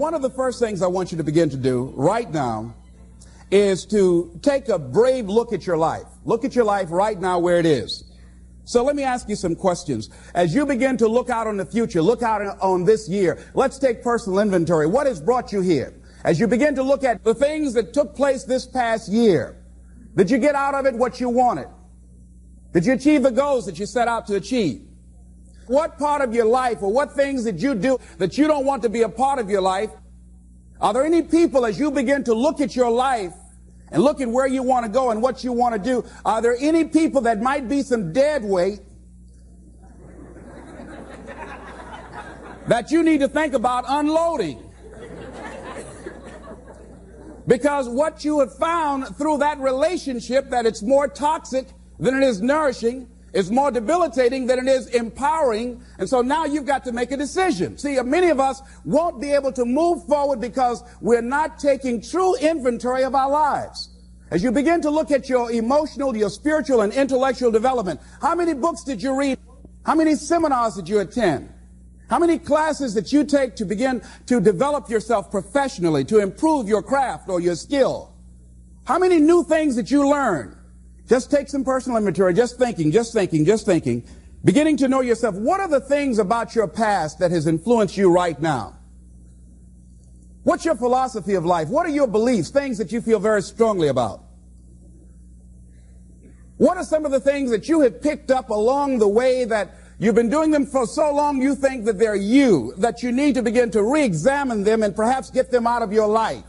One of the first things I want you to begin to do right now is to take a brave look at your life. Look at your life right now where it is. So let me ask you some questions. As you begin to look out on the future, look out on this year, let's take personal inventory. What has brought you here? As you begin to look at the things that took place this past year, did you get out of it what you wanted? Did you achieve the goals that you set out to achieve? What part of your life or what things did you do that you don't want to be a part of your life? Are there any people as you begin to look at your life and look at where you want to go and what you want to do, are there any people that might be some dead weight that you need to think about unloading? Because what you have found through that relationship that it's more toxic than it is nourishing, is more debilitating than it is empowering. And so now you've got to make a decision. See, many of us won't be able to move forward because we're not taking true inventory of our lives. As you begin to look at your emotional, your spiritual, and intellectual development, how many books did you read? How many seminars did you attend? How many classes that you take to begin to develop yourself professionally, to improve your craft or your skill? How many new things that you learn? Just take some personal inventory, just thinking, just thinking, just thinking, beginning to know yourself. What are the things about your past that has influenced you right now? What's your philosophy of life? What are your beliefs, things that you feel very strongly about? What are some of the things that you have picked up along the way that you've been doing them for so long you think that they're you, that you need to begin to re-examine them and perhaps get them out of your life?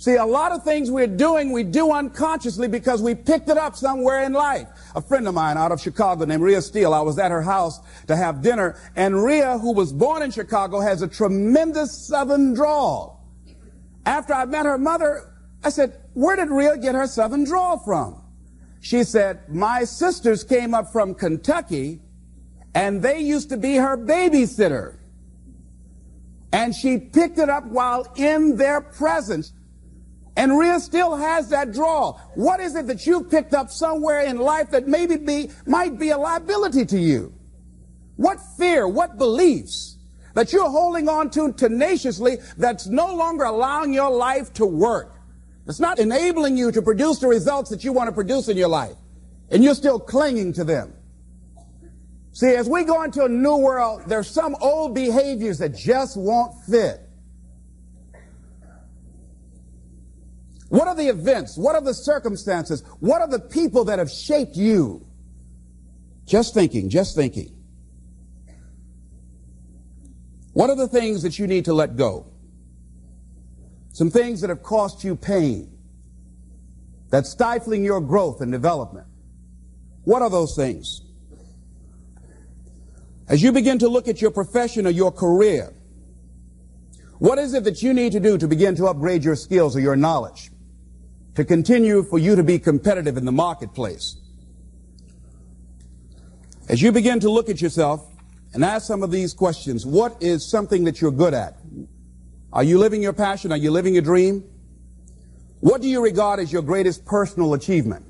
See, a lot of things we're doing, we do unconsciously because we picked it up somewhere in life. A friend of mine out of Chicago named Rhea Steele, I was at her house to have dinner, and Rhea, who was born in Chicago, has a tremendous southern drawl. After I met her mother, I said, where did Rhea get her southern drawl from? She said, my sisters came up from Kentucky, and they used to be her babysitter. And she picked it up while in their presence. And Rhea still has that draw. What is it that you've picked up somewhere in life that maybe be, might be a liability to you? What fear, what beliefs that you're holding on to tenaciously that's no longer allowing your life to work? It's not enabling you to produce the results that you want to produce in your life. And you're still clinging to them. See, as we go into a new world, there's some old behaviors that just won't fit. What are the events? What are the circumstances? What are the people that have shaped you? Just thinking, just thinking. What are the things that you need to let go? Some things that have cost you pain, that's stifling your growth and development. What are those things? As you begin to look at your profession or your career, what is it that you need to do to begin to upgrade your skills or your knowledge? To continue for you to be competitive in the marketplace. As you begin to look at yourself and ask some of these questions, what is something that you're good at? Are you living your passion? Are you living your dream? What do you regard as your greatest personal achievement?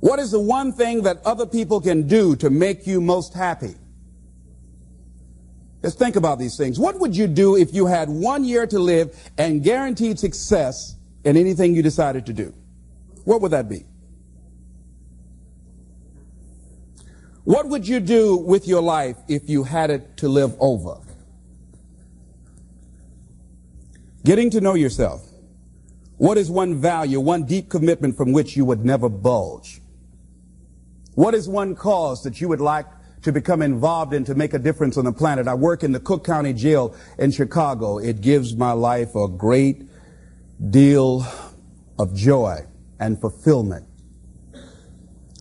What is the one thing that other people can do to make you most happy? Just think about these things. What would you do if you had one year to live and guaranteed success in anything you decided to do, what would that be? What would you do with your life if you had it to live over? Getting to know yourself. What is one value, one deep commitment from which you would never bulge? What is one cause that you would like to become involved in to make a difference on the planet? I work in the Cook County Jail in Chicago. It gives my life a great deal of joy and fulfillment.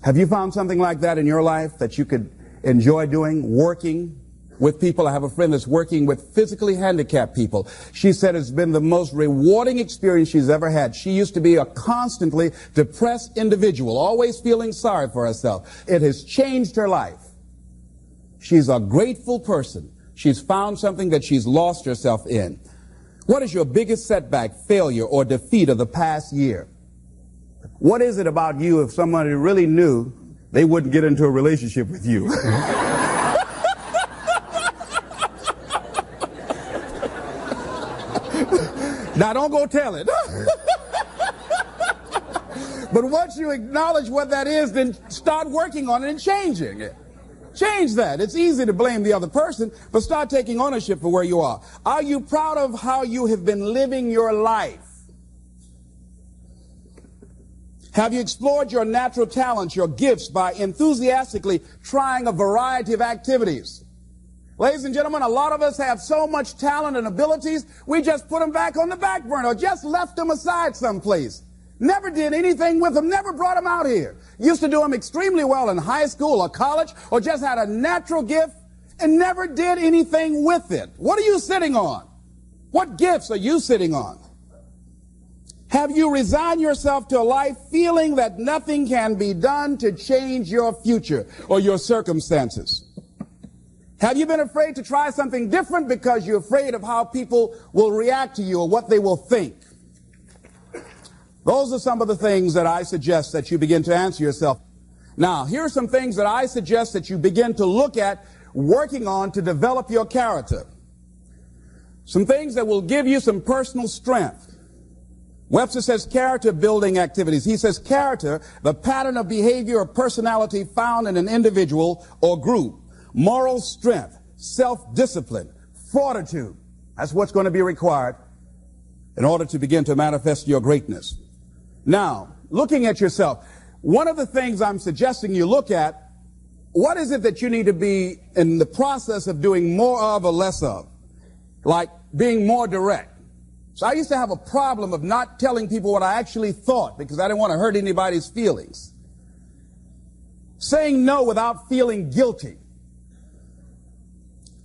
Have you found something like that in your life that you could enjoy doing, working with people? I have a friend that's working with physically handicapped people. She said it's been the most rewarding experience she's ever had. She used to be a constantly depressed individual, always feeling sorry for herself. It has changed her life. She's a grateful person. She's found something that she's lost herself in. What is your biggest setback, failure, or defeat of the past year? What is it about you if somebody really knew they wouldn't get into a relationship with you? now don't go tell it. but once you acknowledge what that is, then start working on it and changing it. Change that. It's easy to blame the other person, but start taking ownership for where you are. Are you proud of how you have been living your life? Have you explored your natural talents, your gifts by enthusiastically trying a variety of activities? Ladies and gentlemen, a lot of us have so much talent and abilities, we just put them back on the back burner or just left them aside someplace. Never did anything with them, never brought them out here. Used to do them extremely well in high school or college or just had a natural gift and never did anything with it. What are you sitting on? What gifts are you sitting on? Have you resigned yourself to a life feeling that nothing can be done to change your future or your circumstances? Have you been afraid to try something different because you're afraid of how people will react to you or what they will think? Those are some of the things that I suggest that you begin to answer yourself. Now, here are some things that I suggest that you begin to look at working on to develop your character. Some things that will give you some personal strength. Webster says character building activities. He says character, the pattern of behavior or personality found in an individual or group. Moral strength, self-discipline, fortitude. That's what's going to be required in order to begin to manifest your greatness. Now, looking at yourself, one of the things I'm suggesting you look at, what is it that you need to be in the process of doing more of or less of? Like being more direct. So I used to have a problem of not telling people what I actually thought because I didn't want to hurt anybody's feelings. Saying no without feeling guilty.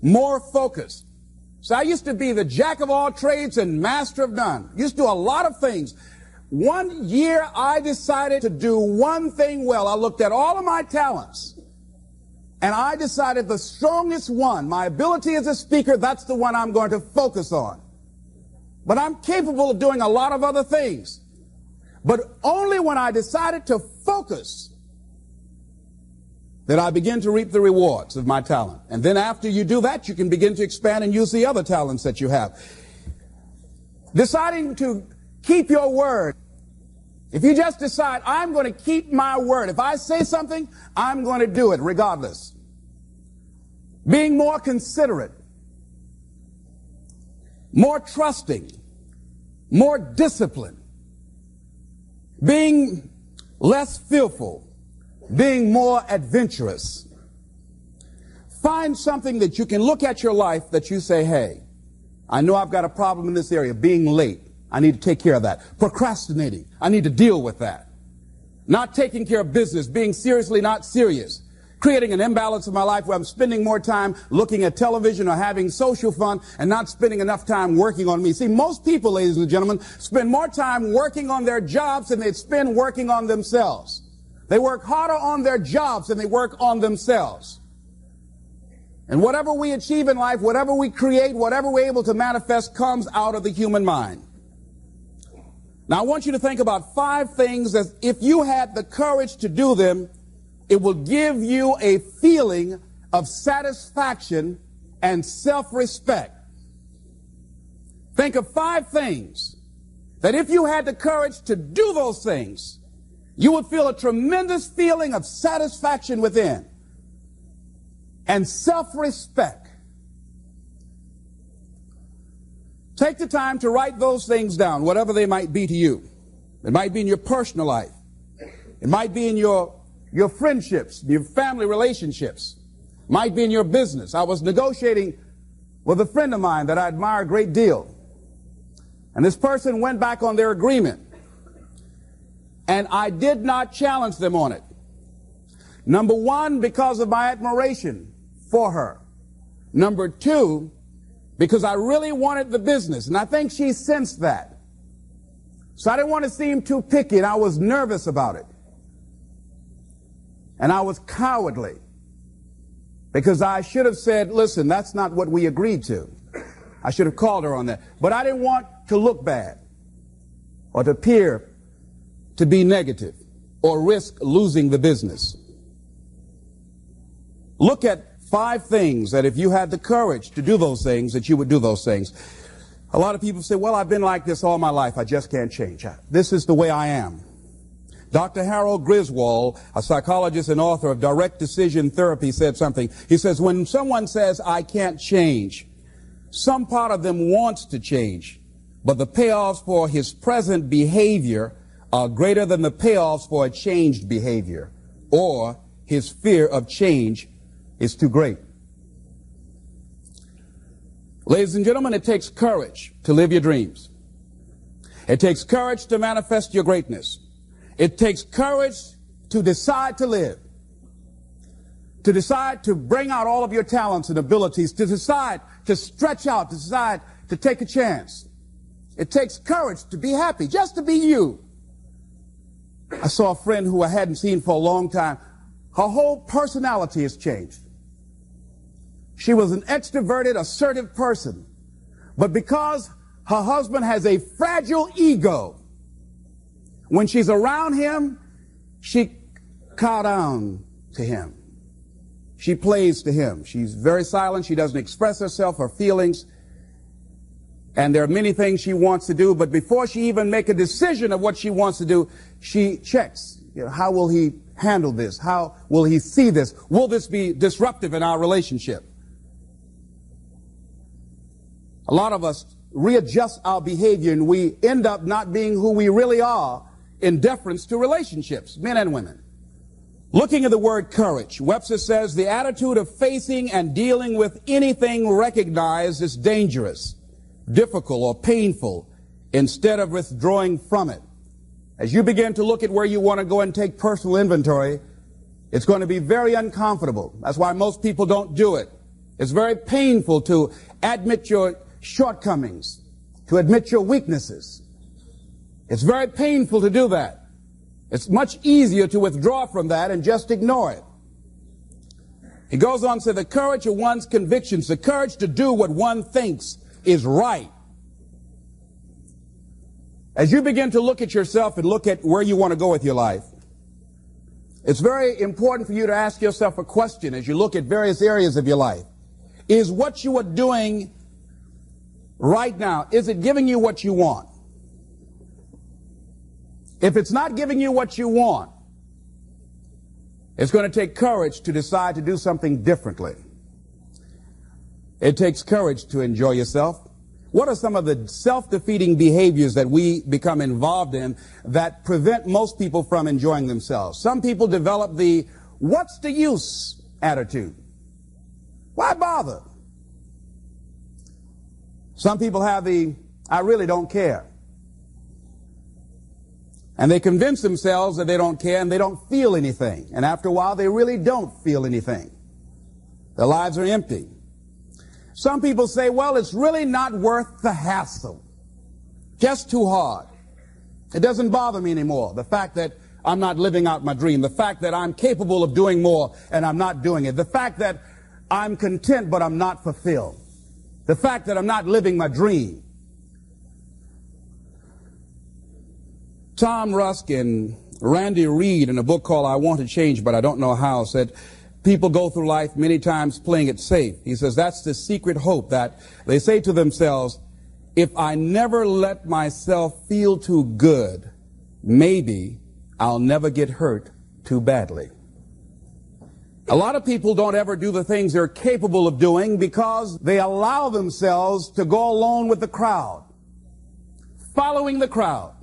More focused. So I used to be the jack of all trades and master of none. Used to do a lot of things. One year I decided to do one thing well. I looked at all of my talents and I decided the strongest one, my ability as a speaker, that's the one I'm going to focus on. But I'm capable of doing a lot of other things. But only when I decided to focus that I begin to reap the rewards of my talent. And then after you do that, you can begin to expand and use the other talents that you have. Deciding to keep your word. If you just decide, I'm going to keep my word. If I say something, I'm going to do it regardless. Being more considerate more trusting, more disciplined, being less fearful, being more adventurous. Find something that you can look at your life that you say, hey, I know I've got a problem in this area, being late. I need to take care of that. Procrastinating. I need to deal with that. Not taking care of business, being seriously not serious creating an imbalance in my life where I'm spending more time looking at television or having social fun and not spending enough time working on me. See, most people, ladies and gentlemen, spend more time working on their jobs than they spend working on themselves. They work harder on their jobs than they work on themselves. And whatever we achieve in life, whatever we create, whatever we're able to manifest comes out of the human mind. Now I want you to think about five things that if you had the courage to do them, it will give you a feeling of satisfaction and self-respect. Think of five things that if you had the courage to do those things, you would feel a tremendous feeling of satisfaction within and self-respect. Take the time to write those things down, whatever they might be to you. It might be in your personal life. It might be in your your friendships, your family relationships, might be in your business. I was negotiating with a friend of mine that I admire a great deal. And this person went back on their agreement. And I did not challenge them on it. Number one, because of my admiration for her. Number two, because I really wanted the business. And I think she sensed that. So I didn't want to seem too picky and I was nervous about it. And I was cowardly because I should have said, listen, that's not what we agreed to. I should have called her on that. But I didn't want to look bad or to appear to be negative or risk losing the business. Look at five things that if you had the courage to do those things, that you would do those things. A lot of people say, well, I've been like this all my life. I just can't change. This is the way I am. Dr. Harold Greenwald, a psychologist and author of Direct Decision Therapy, said something. He says, when someone says, I can't change, some part of them wants to change, but the payoffs for his present behavior are greater than the payoffs for a changed behavior, or his fear of change is too great. Ladies and gentlemen, it takes courage to live your dreams. It takes courage to manifest your greatness. It takes courage to decide to live, to decide to bring out all of your talents and abilities, to decide to stretch out, to decide to take a chance. It takes courage to be happy, just to be you. I saw a friend who I hadn't seen for a long time. Her whole personality has changed. She was an extroverted, assertive person. But because her husband has a fragile ego, when she's around him, she cow down to him. She plays to him. She's very silent. She doesn't express herself, her feelings. And there are many things she wants to do, but before she even make a decision of what she wants to do, she checks. You know, how will he handle this? How will he see this? Will this be disruptive in our relationship? A lot of us readjust our behavior and we end up not being who we really are in deference to relationships, men and women. Looking at the word courage, Webster says the attitude of facing and dealing with anything recognized as dangerous, difficult, or painful instead of withdrawing from it. As you begin to look at where you want to go and take personal inventory, it's going to be very uncomfortable. That's why most people don't do it. It's very painful to admit your shortcomings, to admit your weaknesses. It's very painful to do that. It's much easier to withdraw from that and just ignore it. He goes on to say the courage of one's convictions, the courage to do what one thinks is right. As you begin to look at yourself and look at where you want to go with your life, it's very important for you to ask yourself a question as you look at various areas of your life. Is what you are doing right now, is it giving you what you want? If it's not giving you what you want, it's going to take courage to decide to do something differently. It takes courage to enjoy yourself. What are some of the self-defeating behaviors that we become involved in that prevent most people from enjoying themselves? Some people develop the what's the use attitude. Why bother? Some people have the I really don't care. And they convince themselves that they don't care and they don't feel anything. And after a while, they really don't feel anything. Their lives are empty. Some people say, well, it's really not worth the hassle. Just too hard. It doesn't bother me anymore. The fact that I'm not living out my dream. The fact that I'm capable of doing more and I'm not doing it. The fact that I'm content but I'm not fulfilled. The fact that I'm not living my dream. Tom Rusk and Randy Read in a book called I Want to Change But I Don't Know How said, people go through life many times playing it safe. He says that's the secret hope that they say to themselves, if I never let myself feel too good, maybe I'll never get hurt too badly. A lot of people don't ever do the things they're capable of doing because they allow themselves to go along with the crowd, following the crowd.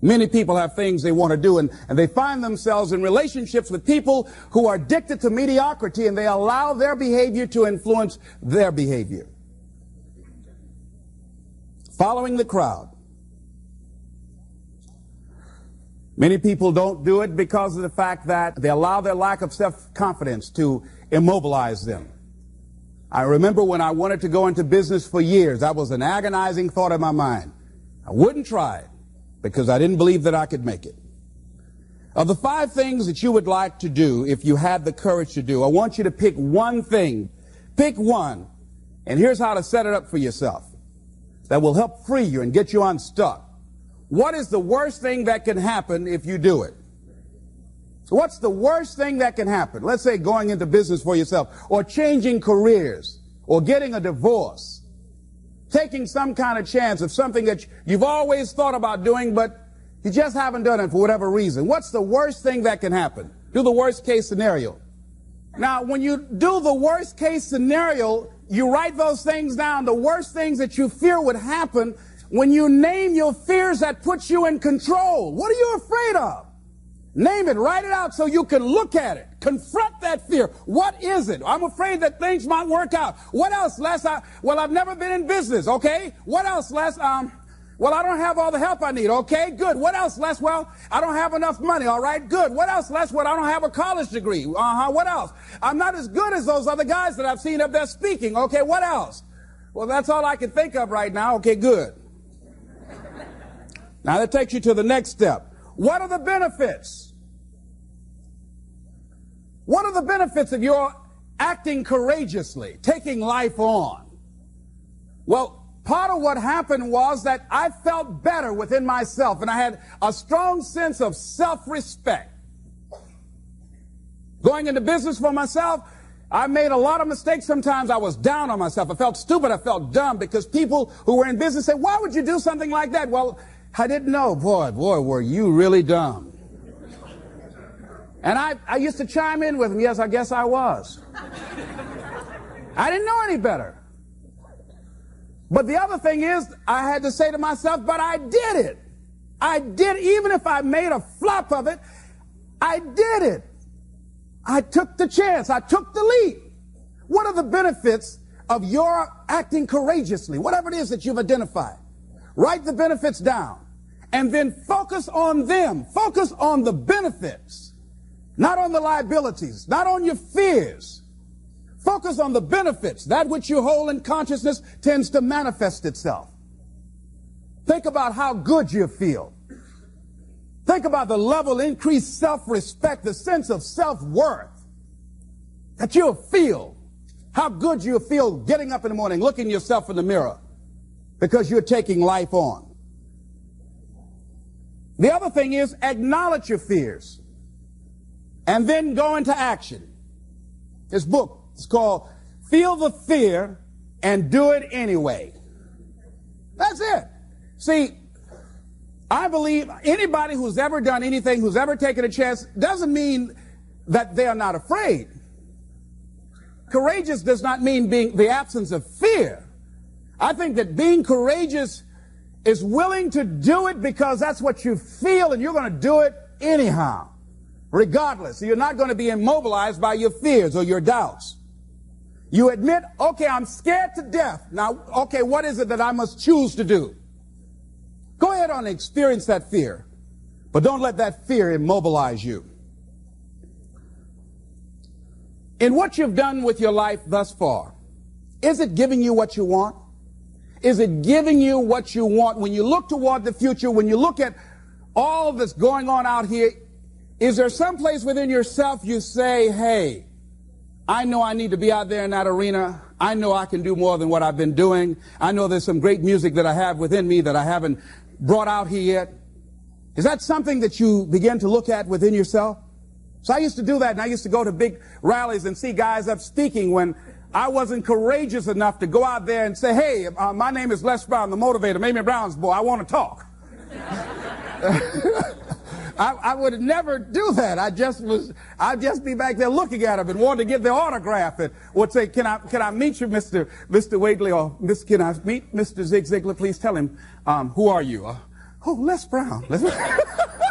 Many people have things they want to do and, and they find themselves in relationships with people who are addicted to mediocrity and they allow their behavior to influence their behavior. Following the crowd. Many people don't do it because of the fact that they allow their lack of self-confidence to immobilize them. I remember when I wanted to go into business for years, that was an agonizing thought in my mind. I wouldn't try it because I didn't believe that I could make it. Of the five things that you would like to do if you had the courage to do, I want you to pick one thing. Pick one. And here's how to set it up for yourself that will help free you and get you unstuck. What is the worst thing that can happen if you do it? What's the worst thing that can happen? Let's say going into business for yourself, or changing careers, or getting a divorce, taking some kind of chance of something that you've always thought about doing, but you just haven't done it for whatever reason. What's the worst thing that can happen? Do the worst case scenario. Now, when you do the worst case scenario, you write those things down, the worst things that you fear would happen when you name your fears that put you in control. What are you afraid of? Name it, write it out so you can look at it. Confront that fear. What is it? I'm afraid that things might work out. What else, Les? I, well, I've never been in business, okay? What else, Les? Um, well, I don't have all the help I need. Okay, good. What else, Les? Well, I don't have enough money. All right, good. What else, Les? Well, I don't have a college degree. Uh huh. What else? I'm not as good as those other guys that I've seen up there speaking. Okay, what else? Well, that's all I can think of right now. Okay, good. Now that takes you to the next step. What are the benefits? What are the benefits of your acting courageously, taking life on? Well, part of what happened was that I felt better within myself and I had a strong sense of self-respect. Going into business for myself, I made a lot of mistakes. Sometimes I was down on myself. I felt stupid. I felt dumb because people who were in business said, why would you do something like that? Well, I didn't know. Boy, boy, were you really dumb. And I, I used to chime in with him. Yes, I guess I was. I didn't know any better. But the other thing is, I had to say to myself, but I did it. I did, even if I made a flop of it, I did it. I took the chance. I took the leap. What are the benefits of your acting courageously? Whatever it is that you've identified. Write the benefits down and then focus on them. Focus on the benefits, not on the liabilities, not on your fears. Focus on the benefits. That which you hold in consciousness tends to manifest itself. Think about how good you feel. Think about the level increased self-respect, the sense of self-worth that you'll feel. How good you feel getting up in the morning, looking yourself in the mirror because you're taking life on. The other thing is acknowledge your fears and then go into action. This book, is called Feel the Fear and Do It Anyway. That's it. See, I believe anybody who's ever done anything, who's ever taken a chance, doesn't mean that they are not afraid. Courageous does not mean being the absence of fear. I think that being courageous is willing to do it because that's what you feel and you're going to do it anyhow, regardless. You're not going to be immobilized by your fears or your doubts. You admit, okay, I'm scared to death. Now, okay, what is it that I must choose to do? Go ahead and experience that fear, but don't let that fear immobilize you. In what you've done with your life thus far, is it giving you what you want? Is it giving you what you want? When you look toward the future, when you look at all that's going on out here, is there some place within yourself you say, hey, I know I need to be out there in that arena. I know I can do more than what I've been doing. I know there's some great music that I have within me that I haven't brought out here yet. Is that something that you begin to look at within yourself? So I used to do that, and I used to go to big rallies and see guys up speaking when I wasn't courageous enough to go out there and say, hey, uh, my name is Les Brown, the motivator, Mamie Brown's boy. I want to talk. I, I, would never do that. I just was, I'd just be back there looking at him and wanting to get the autograph and would say, can I, can I meet you, Mr. Mr. Waitley, or Miss, can I meet Mr. Zig Ziglar? Please tell him, um, who are you? Uh, oh, Les Brown. Les Brown.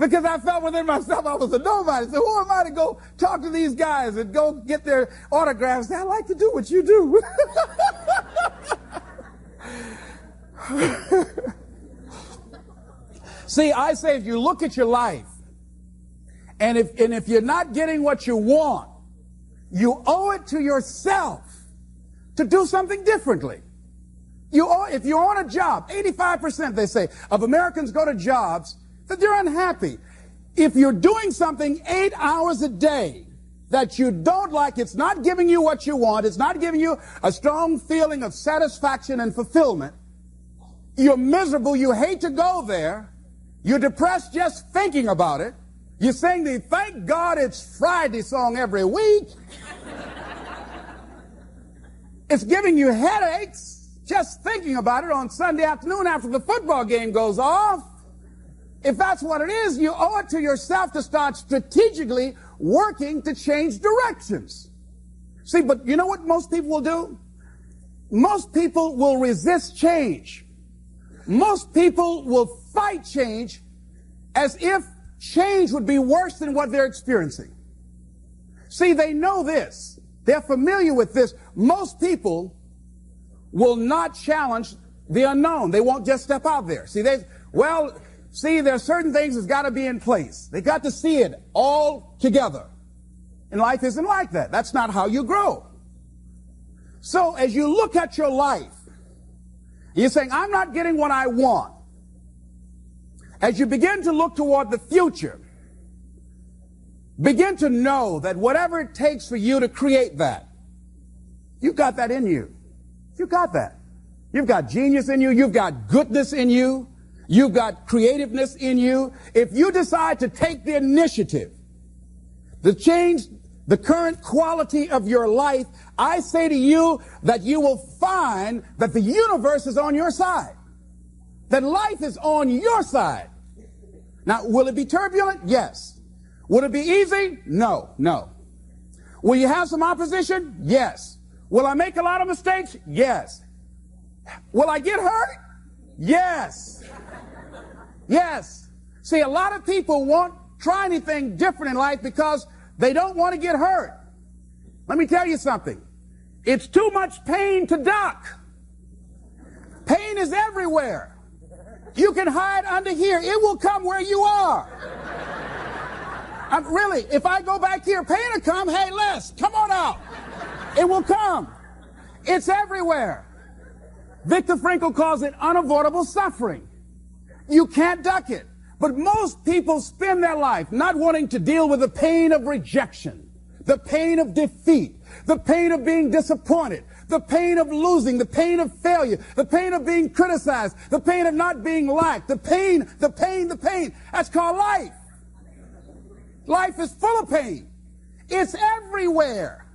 because I felt within myself I was a nobody. So who am I to go talk to these guys and go get their autographs? I like to do what you do. See, I say if you look at your life, and if, and if you're not getting what you want, you owe it to yourself to do something differently. You owe, if you're on a job, 85% they say of Americans go to jobs that they're unhappy. If you're doing something eight hours a day that you don't like, it's not giving you what you want, it's not giving you a strong feeling of satisfaction and fulfillment, You're miserable. You hate to go there. You're depressed just thinking about it. You sing the thank God it's Friday song every week. it's giving you headaches just thinking about it on Sunday afternoon after the football game goes off. If that's what it is, you owe it to yourself to start strategically working to change directions. See, but you know what most people will do? Most people will resist change. Most people will fight change as if change would be worse than what they're experiencing. See, they know this. They're familiar with this. Most people will not challenge the unknown. They won't just step out there. See, they, well, see, there are certain things that's got to be in place. They got to see it all together. And life isn't like that. That's not how you grow. So as you look at your life, you're saying, I'm not getting what I want. As you begin to look toward the future, begin to know that whatever it takes for you to create that, you've got that in you. You've got that. You've got genius in you. You've got goodness in you. You've got creativeness in you. If you decide to take the initiative to change the current quality of your life, I say to you that you will find that the universe is on your side. That life is on your side. Now, will it be turbulent? Yes. Will it be easy? No, no. Will you have some opposition? Yes. Will I make a lot of mistakes? Yes. Will I get hurt? Yes. Yes. See, a lot of people won't try anything different in life because they don't want to get hurt. Let me tell you something. It's too much pain to duck. Pain is everywhere. You can hide under here. It will come where you are. I'm, really, if I go back here, pain will come. Hey, Les, come on out. It will come. It's everywhere. Viktor Frankl calls it unavoidable suffering. You can't duck it. But most people spend their life not wanting to deal with the pain of rejection, the pain of defeat, the pain of being disappointed, the pain of losing, the pain of failure, the pain of being criticized, the pain of not being liked, the pain, the pain, the pain. That's called life. Life is full of pain. It's everywhere.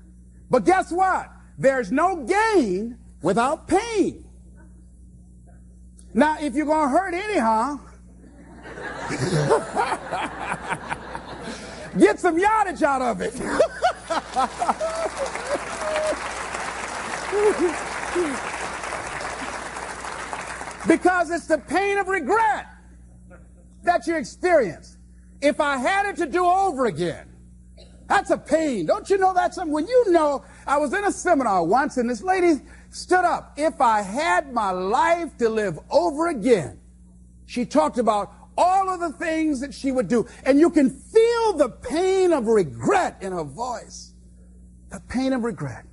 But guess what? There's no gain without pain. Now, if you're going to hurt anyhow, Get some yardage out of it. because it's the pain of regret that you experience. If I had it to do over again, that's a pain. Don't you know that's something? When you know, I was in a seminar once and this lady stood up. If I had my life to live over again, she talked about all of the things that she would do. And you can feel the pain of regret in her voice. The pain of regret.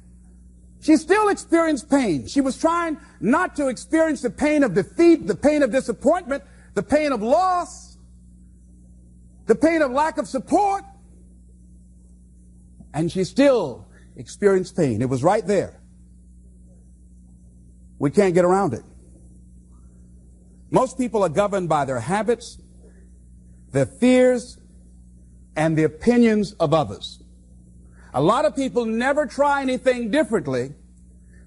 She still experienced pain. She was trying not to experience the pain of defeat, the pain of disappointment, the pain of loss, the pain of lack of support. And she still experienced pain. It was right there. We can't get around it. Most people are governed by their habits, their fears, and the opinions of others. A lot of people never try anything differently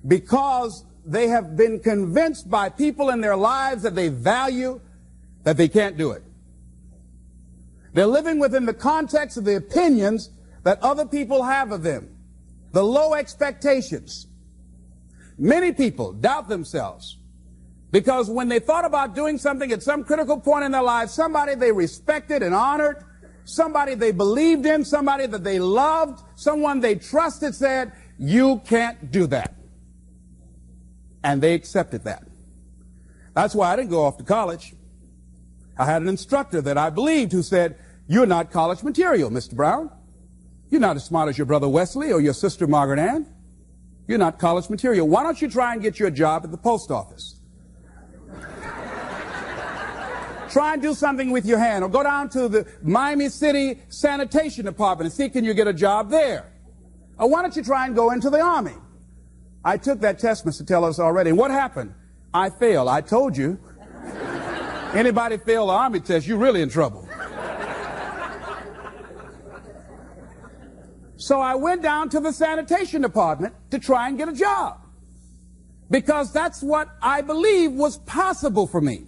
because they have been convinced by people in their lives that they value that they can't do it. They're living within the context of the opinions that other people have of them, the low expectations. Many people doubt themselves because when they thought about doing something at some critical point in their lives, somebody they respected and honored, somebody they believed in, somebody that they loved, someone they trusted said, you can't do that. And they accepted that. That's why I didn't go off to college. I had an instructor that I believed who said, you're not college material, Mr. Brown. You're not as smart as your brother Wesley or your sister Margaret Ann. You're not college material. Why don't you try and get you a job at the post office? Try and do something with your hand or go down to the Miami City Sanitation Department and see can you get a job there. Or why don't you try and go into the Army? I took that test, Mr. Tellers, already. What happened? I failed. I told you Anybody fail the army test, you're really in trouble. So I went down to the sanitation department to try and get a job. Because that's what I believe was possible for me.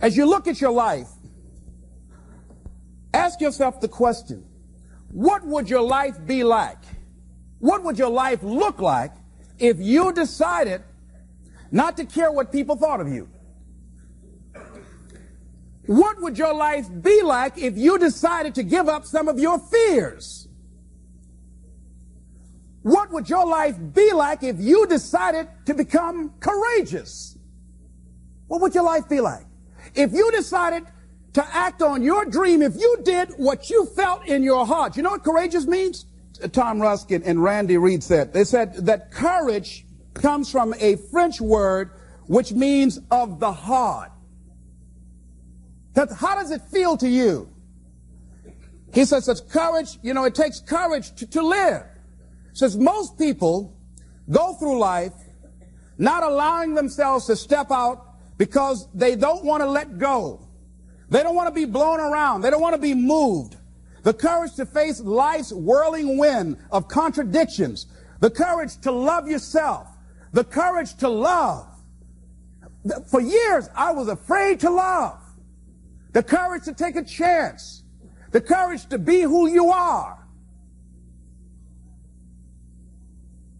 As you look at your life, ask yourself the question, what would your life be like? What would your life look like if you decided not to care what people thought of you? What would your life be like if you decided to give up some of your fears? What would your life be like if you decided to become courageous? What would your life be like? If you decided to act on your dream, if you did what you felt in your heart, you know what courageous means? Tom Ruskin and Randy Read said. They said that courage comes from a French word which means of the heart. How does it feel to you? He says it's courage, you know, it takes courage to, to live. Says most people go through life not allowing themselves to step out because they don't want to let go. They don't want to be blown around. They don't want to be moved. The courage to face life's whirling wind of contradictions. The courage to love yourself. The courage to love. For years, I was afraid to love. The courage to take a chance. The courage to be who you are.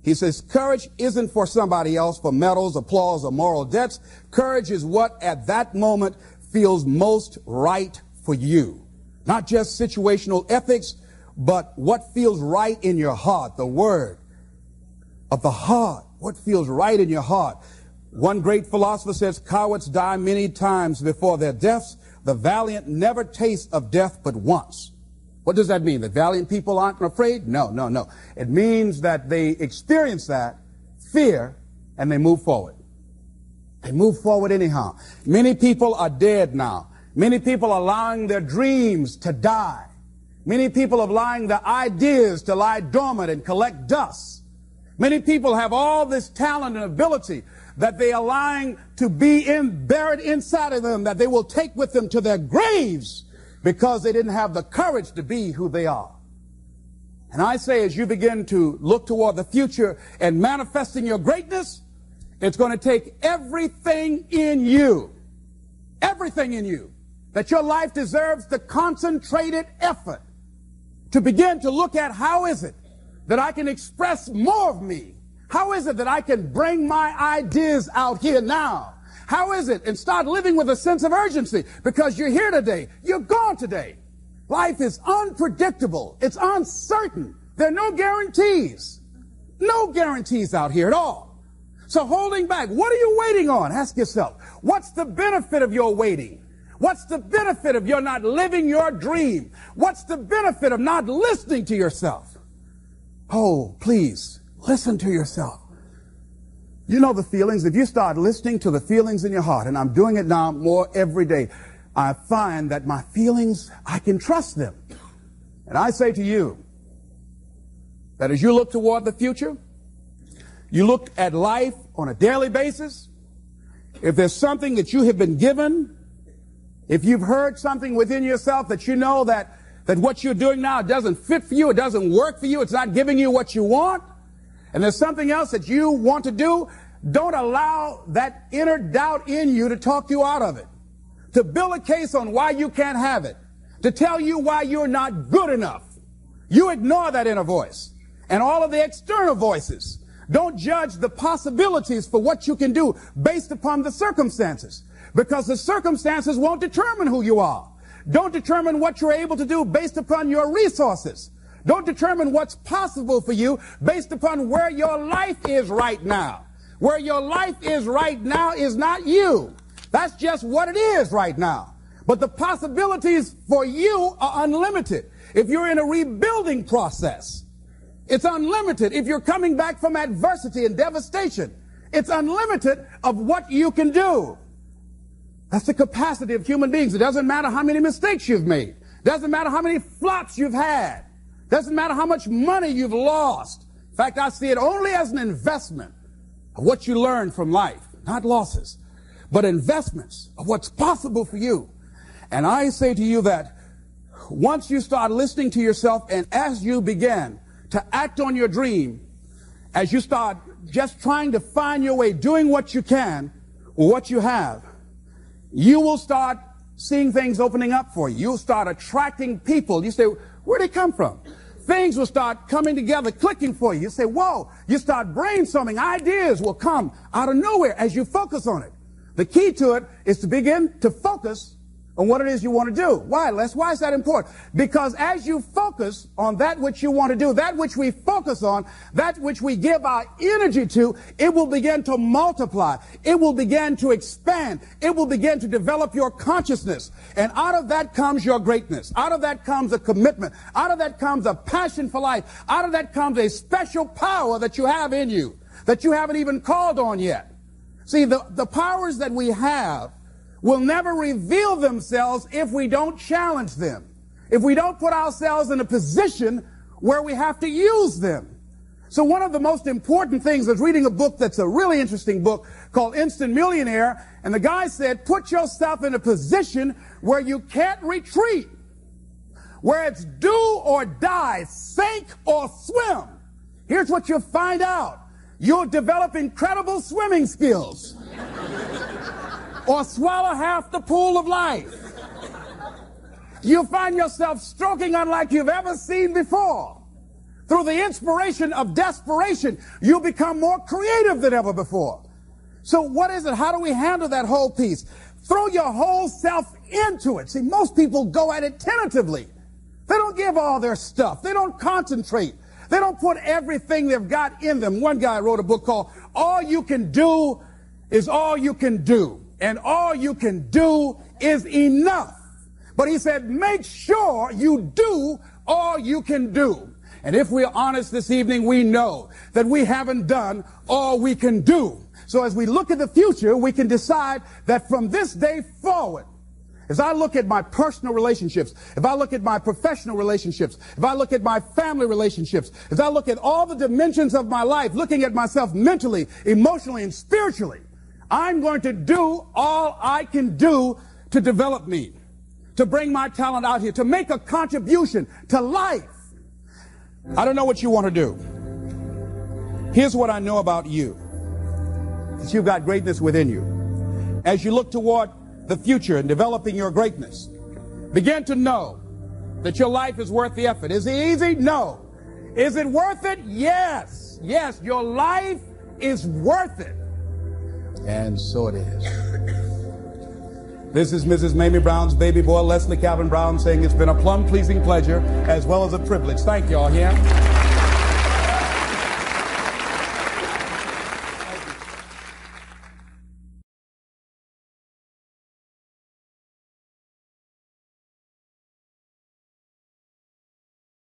He says, courage isn't for somebody else, for medals, applause, or moral debts. Courage is what at that moment feels most right for you. Not just situational ethics, but what feels right in your heart, the word of the heart, what feels right in your heart. One great philosopher says, cowards die many times before their deaths. The valiant never taste of death but once. What does that mean? That valiant people aren't afraid? No, no, no. It means that they experience that fear and they move forward. They move forward anyhow. Many people are dead now. Many people are allowing their dreams to die. Many people are allowing their ideas to lie dormant and collect dust. Many people have all this talent and ability that they are lying to be in, buried inside of them that they will take with them to their graves because they didn't have the courage to be who they are. And I say, as you begin to look toward the future and manifesting your greatness, it's going to take everything in you, everything in you, that your life deserves the concentrated effort to begin to look at how is it that I can express more of me? How is it that I can bring my ideas out here now? How is it? And start living with a sense of urgency because you're here today. You're gone today. Life is unpredictable. It's uncertain. There are no guarantees. No guarantees out here at all. So holding back, what are you waiting on? Ask yourself, what's the benefit of your waiting? What's the benefit of your not living your dream? What's the benefit of not listening to yourself? Oh, please, listen to yourself. You know the feelings. If you start listening to the feelings in your heart, and I'm doing it now more every day, I find that my feelings, I can trust them. And I say to you that as you look toward the future, you look at life on a daily basis, if there's something that you have been given, if you've heard something within yourself that you know that, that what you're doing now doesn't fit for you, it doesn't work for you, it's not giving you what you want, and there's something else that you want to do, don't allow that inner doubt in you to talk you out of it. To build a case on why you can't have it. To tell you why you're not good enough. You ignore that inner voice and all of the external voices. Don't judge the possibilities for what you can do based upon the circumstances because the circumstances won't determine who you are. Don't determine what you're able to do based upon your resources. Don't determine what's possible for you based upon where your life is right now. Where your life is right now is not you. That's just what it is right now. But the possibilities for you are unlimited. If you're in a rebuilding process, it's unlimited. If you're coming back from adversity and devastation, it's unlimited of what you can do. That's the capacity of human beings. It doesn't matter how many mistakes you've made. Doesn't matter how many flops you've had. Doesn't matter how much money you've lost. In fact, I see it only as an investment of what you learn from life, not losses. but investments of what's possible for you. And I say to you that once you start listening to yourself and as you begin to act on your dream, as you start just trying to find your way, doing what you can what you have, you will start seeing things opening up for you. You'll start attracting people. You say, where'd they come from? Things will start coming together, clicking for you. You say, whoa, you start brainstorming. Ideas will come out of nowhere as you focus on it. The key to it is to begin to focus on what it is you want to do. Why, Les? Why is that important? Because as you focus on that which you want to do, that which we focus on, that which we give our energy to, it will begin to multiply. It will begin to expand. It will begin to develop your consciousness. And out of that comes your greatness. Out of that comes a commitment. Out of that comes a passion for life. Out of that comes a special power that you have in you that you haven't even called on yet. See, the, the powers that we have will never reveal themselves if we don't challenge them. If we don't put ourselves in a position where we have to use them. So one of the most important things is reading a book that's a really interesting book called Instant Millionaire. And the guy said, put yourself in a position where you can't retreat. Where it's do or die, sink or swim. Here's what you'll find out. You'll develop incredible swimming skills or swallow half the pool of life. You'll find yourself stroking unlike you've ever seen before. Through the inspiration of desperation, you'll become more creative than ever before. So what is it? How do we handle that whole piece? Throw your whole self into it. See, most people go at it tentatively. They don't give all their stuff. They don't concentrate. They don't put everything they've got in them. One guy wrote a book called All You Can Do is All You Can Do and all you can do is enough. But he said, make sure you do all you can do. And if we're honest this evening, we know that we haven't done all we can do. So as we look at the future, we can decide that from this day forward, as I look at my personal relationships, if I look at my professional relationships, if I look at my family relationships, as I look at all the dimensions of my life, looking at myself mentally, emotionally, and spiritually, I'm going to do all I can do to develop me, to bring my talent out here, to make a contribution to life. I don't know what you want to do. Here's what I know about you. That you've got greatness within you. As you look toward the future and developing your greatness, begin to know that your life is worth the effort. Is it easy? No. Is it worth it? Yes. Yes, your life is worth it. And so it is. This is Mrs. Mamie Brown's baby boy, Leslie Calvin Brown, saying it's been a plum pleasing pleasure as well as a privilege. Thank you all here.